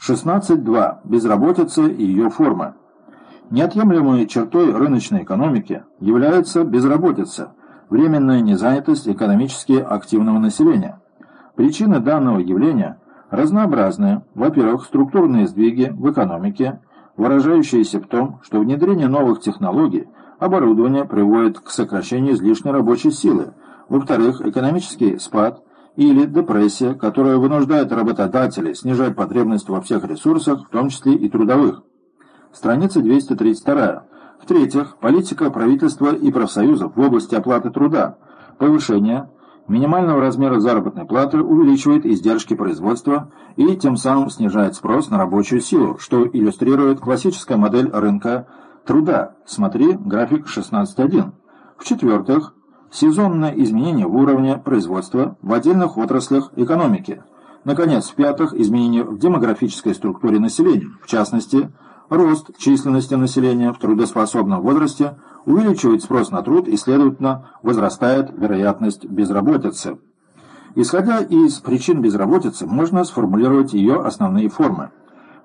16.2. Безработица и ее формы. Неотъемлемой чертой рыночной экономики является безработица, временная незанятость экономически активного населения. Причины данного явления разнообразны. Во-первых, структурные сдвиги в экономике, выражающиеся в том, что внедрение новых технологий, оборудования приводит к сокращению излишней рабочей силы. Во-вторых, экономический спад – или депрессия, которая вынуждает работодателей снижать потребность во всех ресурсах, в том числе и трудовых. Страница 232. В-третьих, политика правительства и профсоюзов в области оплаты труда. Повышение минимального размера заработной платы увеличивает издержки производства и тем самым снижает спрос на рабочую силу, что иллюстрирует классическая модель рынка труда. Смотри график 16.1. В-четвертых, сезонное изменение в уровне производства в отдельных отраслях экономики. Наконец, в-пятых, изменения в демографической структуре населения, в частности, рост численности населения в трудоспособном возрасте увеличивает спрос на труд и, следовательно, возрастает вероятность безработицы. Исходя из причин безработицы, можно сформулировать ее основные формы.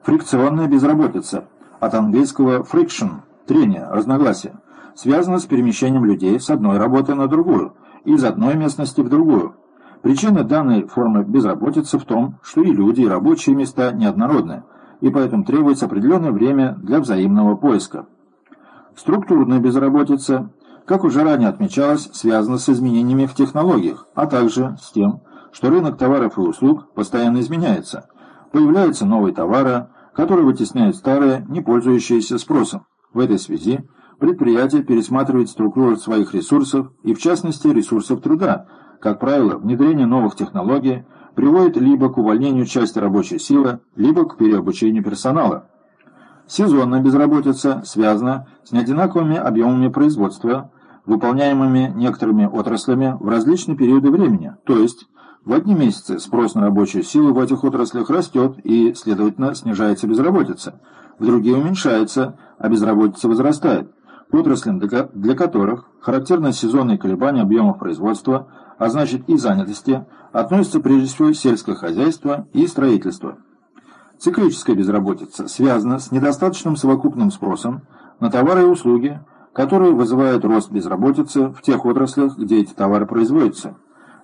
Фрикционная безработица, от английского friction – трение, разногласие связано с перемещением людей с одной работы на другую, из одной местности в другую. Причина данной формы безработицы в том, что и люди, и рабочие места неоднородны, и поэтому требуется определенное время для взаимного поиска. Структурная безработица, как уже ранее отмечалось, связана с изменениями в технологиях, а также с тем, что рынок товаров и услуг постоянно изменяется. Появляются новые товары, которые вытесняют старые, не пользующиеся спросом. В этой связи предприятие пересматривает структуру своих ресурсов и, в частности, ресурсов труда. Как правило, внедрение новых технологий приводит либо к увольнению части рабочей силы, либо к переобучению персонала. Сезонная безработица связана с неодинаковыми объемами производства, выполняемыми некоторыми отраслями в различные периоды времени, то есть в одни месяцы спрос на рабочую силу в этих отраслях растет и, следовательно, снижается безработица, в другие уменьшается, а безработица возрастает отраслям, для которых характерно сезонные колебания объемов производства, а значит и занятости, относятся прежде всего сельское хозяйство и строительство. Циклическая безработица связана с недостаточным совокупным спросом на товары и услуги, которые вызывают рост безработицы в тех отраслях, где эти товары производятся.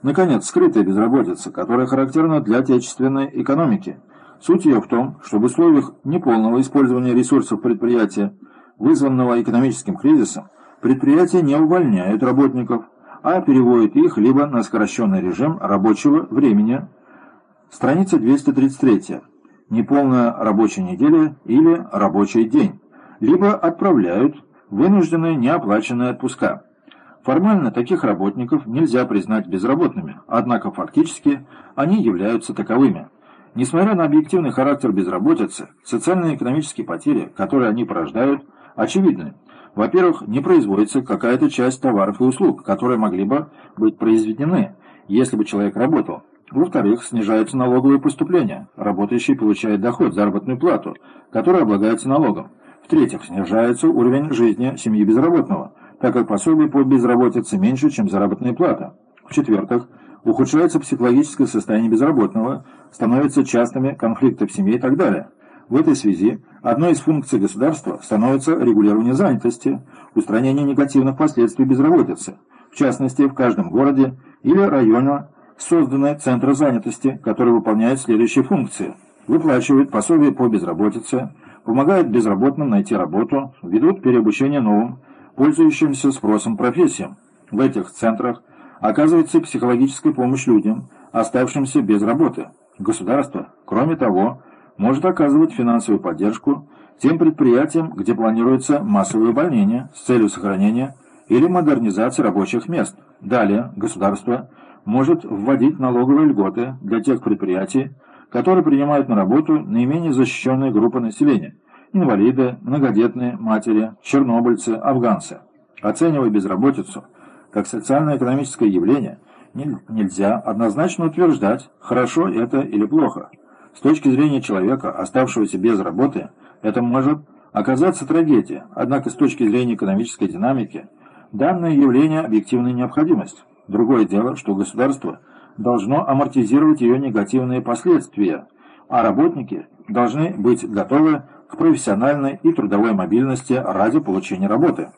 Наконец, скрытая безработица, которая характерна для отечественной экономики. Суть ее в том, что в условиях неполного использования ресурсов предприятия вызванного экономическим кризисом, предприятия не увольняют работников, а переводят их либо на сокращенный режим рабочего времени. Страница 233. Неполная рабочая неделя или рабочий день. Либо отправляют вынужденные неоплаченные отпуска. Формально таких работников нельзя признать безработными, однако фактически они являются таковыми. Несмотря на объективный характер безработицы, социально-экономические потери, которые они порождают, очевидны. Во-первых, не производится какая-то часть товаров и услуг, которые могли бы быть произведены, если бы человек работал. Во-вторых, снижаются налоговые поступления. Работающий получает доход, заработную плату, которая облагается налогом. В-третьих, снижается уровень жизни семьи безработного, так как пособие по безработице меньше, чем заработная плата. В-четвертых, ухудшается психологическое состояние безработного, становятся частыми конфликты в семье и так далее. В этой связи одной из функций государства становится регулирование занятости, устранение негативных последствий безработицы. В частности, в каждом городе или районе созданы центры занятости, которые выполняют следующие функции. Выплачивают пособие по безработице, помогают безработным найти работу, ведут переобучение новым, пользующимся спросом профессиям. В этих центрах оказывается психологическая помощь людям, оставшимся без работы. Государство, кроме того, может оказывать финансовую поддержку тем предприятиям, где планируется массовое увольнение с целью сохранения или модернизации рабочих мест. Далее государство может вводить налоговые льготы для тех предприятий, которые принимают на работу наименее защищенные группы населения – инвалиды, многодетные матери, чернобыльцы, афганцы. Оценивая безработицу как социально-экономическое явление, нельзя однозначно утверждать, хорошо это или плохо – с точки зрения человека, оставшегося без работы, это может оказаться трагедией, однако с точки зрения экономической динамики, данное явление – объективная необходимость. Другое дело, что государство должно амортизировать ее негативные последствия, а работники должны быть готовы к профессиональной и трудовой мобильности ради получения работы.